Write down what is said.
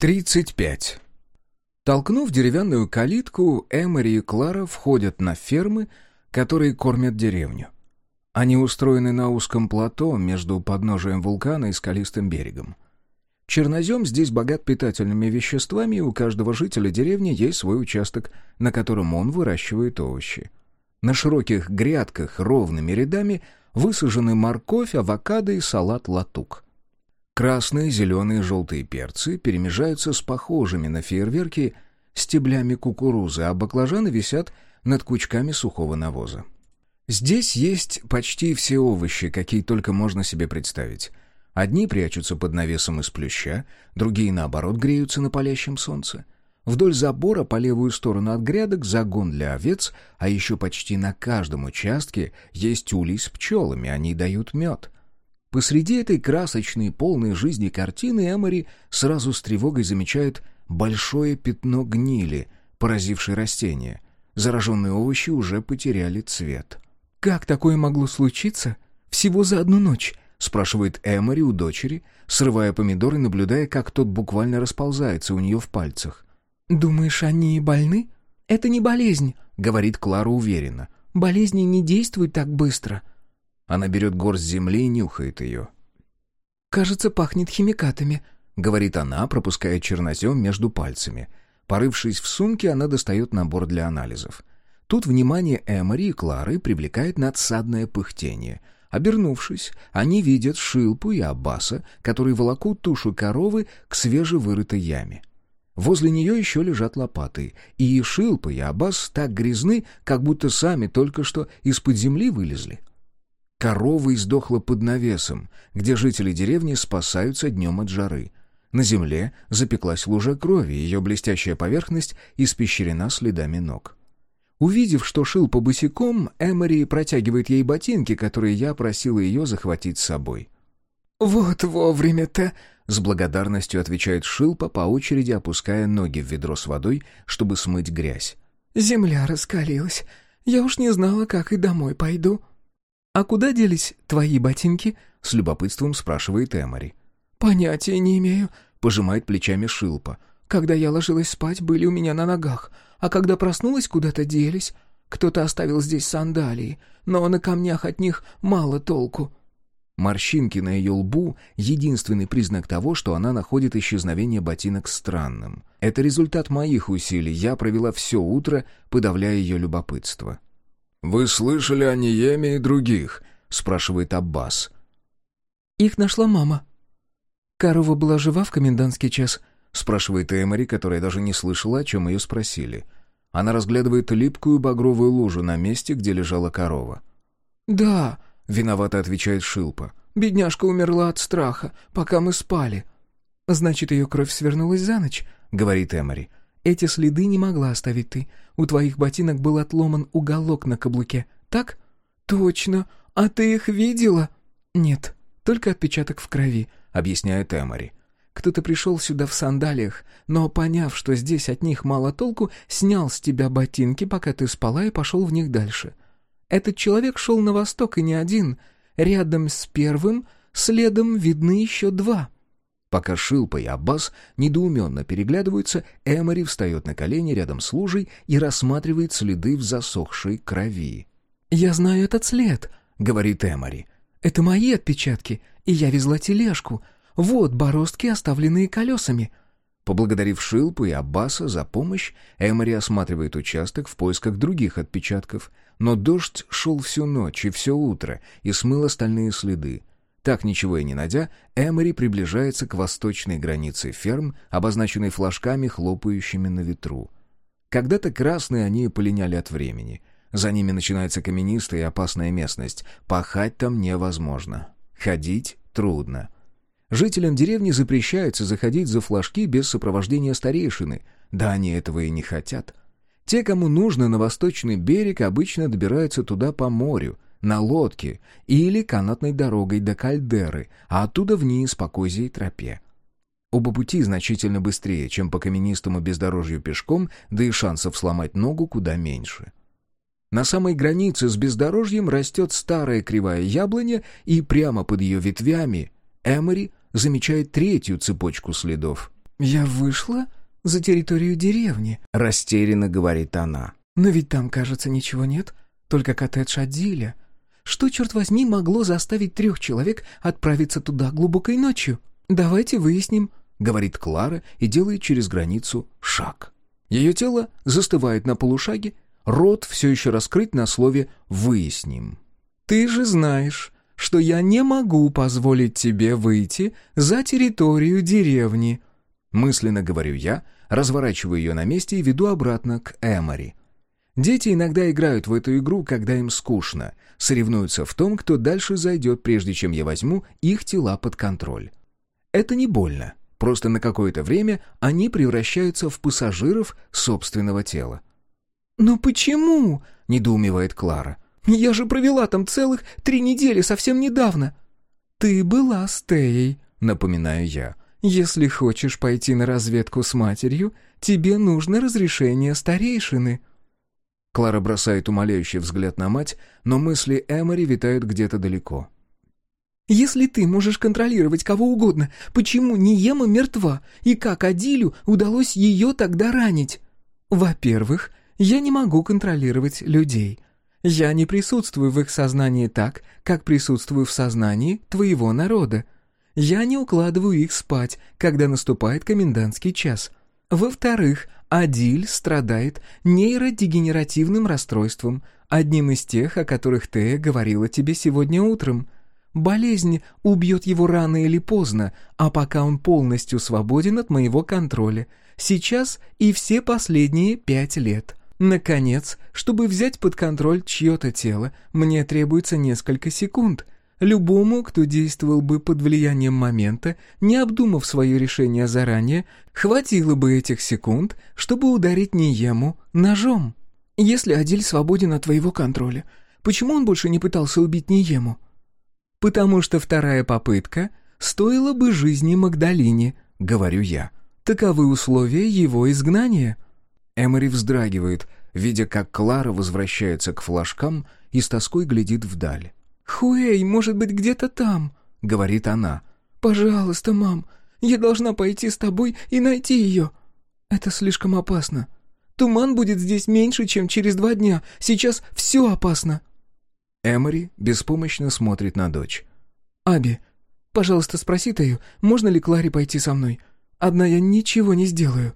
35. Толкнув деревянную калитку, Эмори и Клара входят на фермы, которые кормят деревню. Они устроены на узком плато между подножием вулкана и скалистым берегом. Чернозем здесь богат питательными веществами, и у каждого жителя деревни есть свой участок, на котором он выращивает овощи. На широких грядках ровными рядами высажены морковь, авокадо и салат-латук — Красные, зеленые, желтые перцы перемежаются с похожими на фейерверки стеблями кукурузы, а баклажаны висят над кучками сухого навоза. Здесь есть почти все овощи, какие только можно себе представить. Одни прячутся под навесом из плюща, другие, наоборот, греются на палящем солнце. Вдоль забора по левую сторону от грядок загон для овец, а еще почти на каждом участке есть улей с пчелами, они дают мед — Посреди этой красочной, полной жизни картины Эмори сразу с тревогой замечает большое пятно гнили, поразившее растение. Зараженные овощи уже потеряли цвет. «Как такое могло случиться? Всего за одну ночь?» — спрашивает Эмори у дочери, срывая помидор и наблюдая, как тот буквально расползается у нее в пальцах. «Думаешь, они больны?» «Это не болезнь», — говорит Клара уверенно. «Болезни не действуют так быстро». Она берет горсть земли и нюхает ее. «Кажется, пахнет химикатами», — говорит она, пропуская чернозем между пальцами. Порывшись в сумке, она достает набор для анализов. Тут внимание Эмори и Клары привлекает надсадное пыхтение. Обернувшись, они видят Шилпу и Аббаса, которые волокут тушу коровы к свежевырытой яме. Возле нее еще лежат лопаты, и Шилпа и Аббас так грязны, как будто сами только что из-под земли вылезли. Корова издохла под навесом, где жители деревни спасаются днем от жары. На земле запеклась лужа крови, ее блестящая поверхность испещрена следами ног. Увидев, что шил по босиком, Эмори протягивает ей ботинки, которые я просила ее захватить с собой. «Вот вовремя-то!» — с благодарностью отвечает Шилпа, по очереди опуская ноги в ведро с водой, чтобы смыть грязь. «Земля раскалилась. Я уж не знала, как и домой пойду». «А куда делись твои ботинки?» — с любопытством спрашивает Эмори. «Понятия не имею», — пожимает плечами Шилпа. «Когда я ложилась спать, были у меня на ногах, а когда проснулась, куда-то делись. Кто-то оставил здесь сандалии, но на камнях от них мало толку». Морщинки на ее лбу — единственный признак того, что она находит исчезновение ботинок странным. Это результат моих усилий, я провела все утро, подавляя ее любопытство. «Вы слышали о Ниеме и других?» — спрашивает Аббас. «Их нашла мама». «Корова была жива в комендантский час?» — спрашивает Эмори, которая даже не слышала, о чем ее спросили. Она разглядывает липкую багровую лужу на месте, где лежала корова. «Да», — виновато отвечает Шилпа. «Бедняжка умерла от страха, пока мы спали». «Значит, ее кровь свернулась за ночь», — говорит Эмори. Эти следы не могла оставить ты. У твоих ботинок был отломан уголок на каблуке, так? Точно. А ты их видела? Нет, только отпечаток в крови, объясняет Эмори. Кто-то пришел сюда в сандалиях, но, поняв, что здесь от них мало толку, снял с тебя ботинки, пока ты спала, и пошел в них дальше. Этот человек шел на восток и не один. Рядом с первым следом видны еще два — Пока Шилпа и Аббас недоуменно переглядываются, Эмори встает на колени рядом с лужей и рассматривает следы в засохшей крови. «Я знаю этот след», — говорит Эмори. «Это мои отпечатки, и я везла тележку. Вот бороздки, оставленные колесами». Поблагодарив Шилпу и Аббаса за помощь, Эмори осматривает участок в поисках других отпечатков. Но дождь шел всю ночь и все утро и смыл остальные следы. Так ничего и не найдя, Эмори приближается к восточной границе ферм, обозначенной флажками, хлопающими на ветру. Когда-то красные они полиняли от времени. За ними начинается каменистая и опасная местность. Пахать там невозможно. Ходить трудно. Жителям деревни запрещается заходить за флажки без сопровождения старейшины. Да они этого и не хотят. Те, кому нужно на восточный берег, обычно добираются туда по морю — на лодке или канатной дорогой до кальдеры, а оттуда вниз по козьей тропе. Оба пути значительно быстрее, чем по каменистому бездорожью пешком, да и шансов сломать ногу куда меньше. На самой границе с бездорожьем растет старая кривая яблоня, и прямо под ее ветвями Эмори замечает третью цепочку следов. «Я вышла за территорию деревни», — растерянно говорит она. «Но ведь там, кажется, ничего нет, только коттедж Адиля. Что, черт возьми, могло заставить трех человек отправиться туда глубокой ночью? Давайте выясним», — говорит Клара и делает через границу шаг. Ее тело застывает на полушаге, рот все еще раскрыт на слове «выясним». «Ты же знаешь, что я не могу позволить тебе выйти за территорию деревни», мысленно говорю я, разворачиваю ее на месте и веду обратно к Эмори. Дети иногда играют в эту игру, когда им скучно, соревнуются в том, кто дальше зайдет, прежде чем я возьму их тела под контроль. Это не больно, просто на какое-то время они превращаются в пассажиров собственного тела. «Но почему?» — недоумевает Клара. «Я же провела там целых три недели совсем недавно». «Ты была с Теей», — напоминаю я. «Если хочешь пойти на разведку с матерью, тебе нужно разрешение старейшины». Клара бросает умоляющий взгляд на мать, но мысли Эмори витают где-то далеко. «Если ты можешь контролировать кого угодно, почему Ниема мертва, и как Адилю удалось ее тогда ранить?» «Во-первых, я не могу контролировать людей. Я не присутствую в их сознании так, как присутствую в сознании твоего народа. Я не укладываю их спать, когда наступает комендантский час. Во-вторых, Адиль страдает нейродегенеративным расстройством, одним из тех, о которых Тея говорила тебе сегодня утром. Болезнь убьет его рано или поздно, а пока он полностью свободен от моего контроля. Сейчас и все последние пять лет. Наконец, чтобы взять под контроль чье-то тело, мне требуется несколько секунд. Любому, кто действовал бы под влиянием момента, не обдумав свое решение заранее, хватило бы этих секунд, чтобы ударить Ниему ножом. Если Адиль свободен от твоего контроля, почему он больше не пытался убить Ниему? Потому что вторая попытка стоила бы жизни Магдалине, говорю я. Таковы условия его изгнания. Эмори вздрагивает, видя, как Клара возвращается к флажкам и с тоской глядит вдаль. «Хуэй, может быть, где-то там», — говорит она. «Пожалуйста, мам, я должна пойти с тобой и найти ее». «Это слишком опасно. Туман будет здесь меньше, чем через два дня. Сейчас все опасно». Эмори беспомощно смотрит на дочь. «Аби, пожалуйста, спроси Тею, можно ли Кларе пойти со мной? Одна я ничего не сделаю».